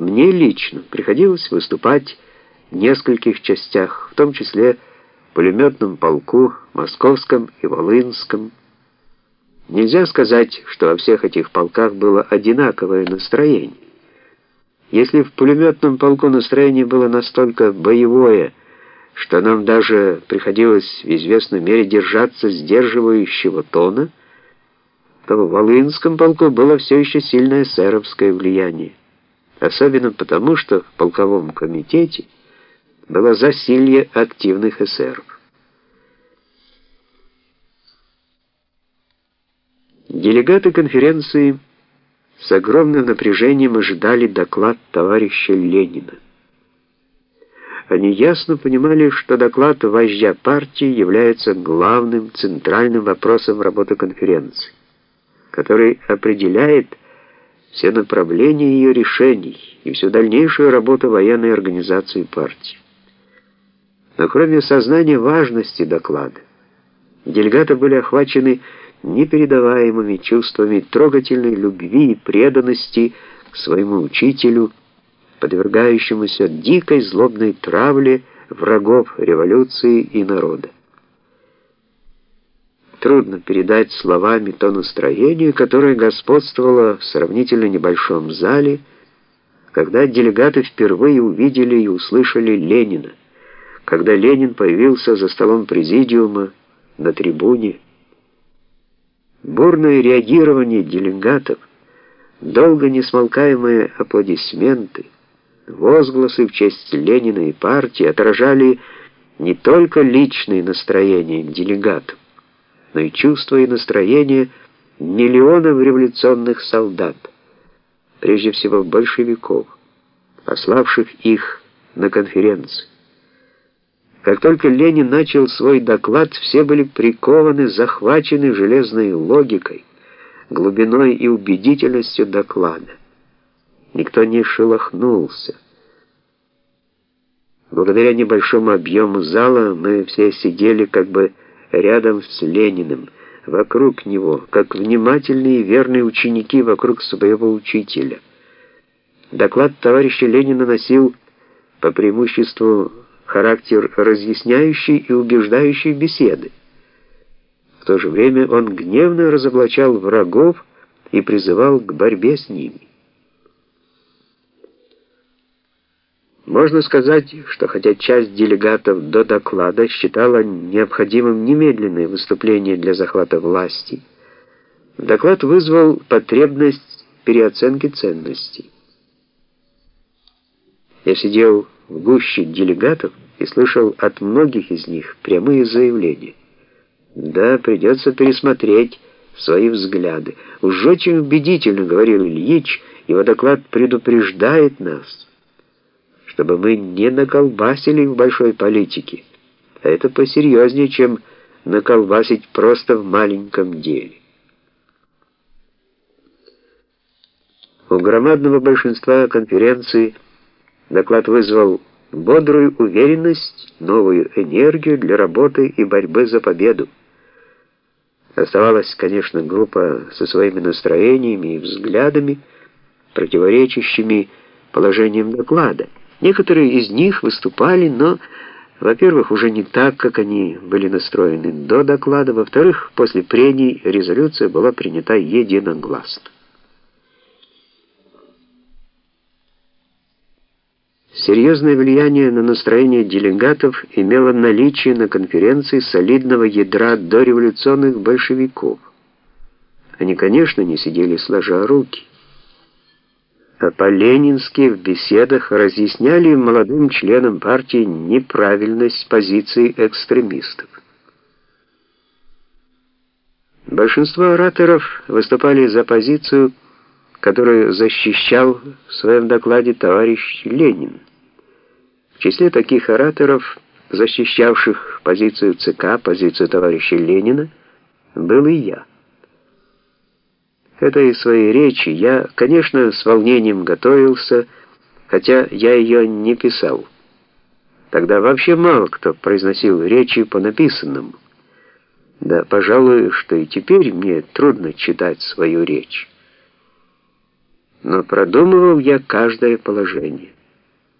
Мне лично приходилось выступать в нескольких частях, в том числе в пулеметном полку, московском и волынском. Нельзя сказать, что во всех этих полках было одинаковое настроение. Если в пулеметном полку настроение было настолько боевое, что нам даже приходилось в известной мере держаться сдерживающего тона, то в Волынском полку было все еще сильное эсеровское влияние. Особенно потому, что в полковом комитете было засилье активных эсеров. Делегаты конференции с огромным напряжением ожидали доклад товарища Ленина. Они ясно понимали, что доклад вождя партии является главным центральным вопросом работы конференции, который определяет все направления ее решений и всю дальнейшую работу военной организации партии. Но кроме сознания важности доклада, делегаты были охвачены непередаваемыми чувствами трогательной любви и преданности к своему учителю, подвергающемуся дикой злобной травле врагов революции и народа. Трудно передать словами то настроение, которое господствовало в сравнительно небольшом зале, когда делегаты впервые увидели и услышали Ленина, когда Ленин появился за столом президиума на трибуне. Бурное реагирование делегатов, долго несмолкаемые аплодисменты — Возгласы в честь Ленина и партии отражали не только личные настроения делегатов, но и чувства и настроения миллионов революционных солдат, прежде всего большевиков, пославших их на конференцию. Как только Ленин начал свой доклад, все были прикованы, захвачены железной логикой, глубиной и убедительностью доклада. Никто не шелохнулся. Благодаря небольшому объему зала мы все сидели как бы рядом с Лениным, вокруг него, как внимательные и верные ученики вокруг своего учителя. Доклад товарища Ленина носил по преимуществу характер разъясняющей и убеждающей беседы. В то же время он гневно разоблачал врагов и призывал к борьбе с ними. Можно сказать, что хотя часть делегатов до доклада считала необходимым немедленное выступление для захвата власти, доклад вызвал потребность переоценки ценностей. Я сидел в гуще делегатов и слышал от многих из них прямые заявления. Да, придется пересмотреть свои взгляды. Уж очень убедительно, говорил Ильич, его доклад предупреждает нас чтобы мы не наколбасили в большой политике. А это посерьезнее, чем наколбасить просто в маленьком деле. У громадного большинства конференции доклад вызвал бодрую уверенность, новую энергию для работы и борьбы за победу. Оставалась, конечно, группа со своими настроениями и взглядами, противоречащими положением доклада. Некоторые из них выступали, но, во-первых, уже не так, как они были настроены до доклада, во-вторых, после прений резолюция была принята единогласно. Серьезное влияние на настроение делегатов имело наличие на конференции солидного ядра дореволюционных большевиков. Они, конечно, не сидели сложа руки по-ленински в беседах разъясняли молодым членам партии неправильность позиции экстремистов. Большинство ораторов выступали за позицию, которую защищал в своем докладе товарищ Ленин. В числе таких ораторов, защищавших позицию ЦК, позицию товарища Ленина, был и я этой своей речи я, конечно, с волнением готовился, хотя я ее не писал. Тогда вообще мало кто произносил речи по написанному. Да, пожалуй, что и теперь мне трудно читать свою речь. но продумывал я каждое положение.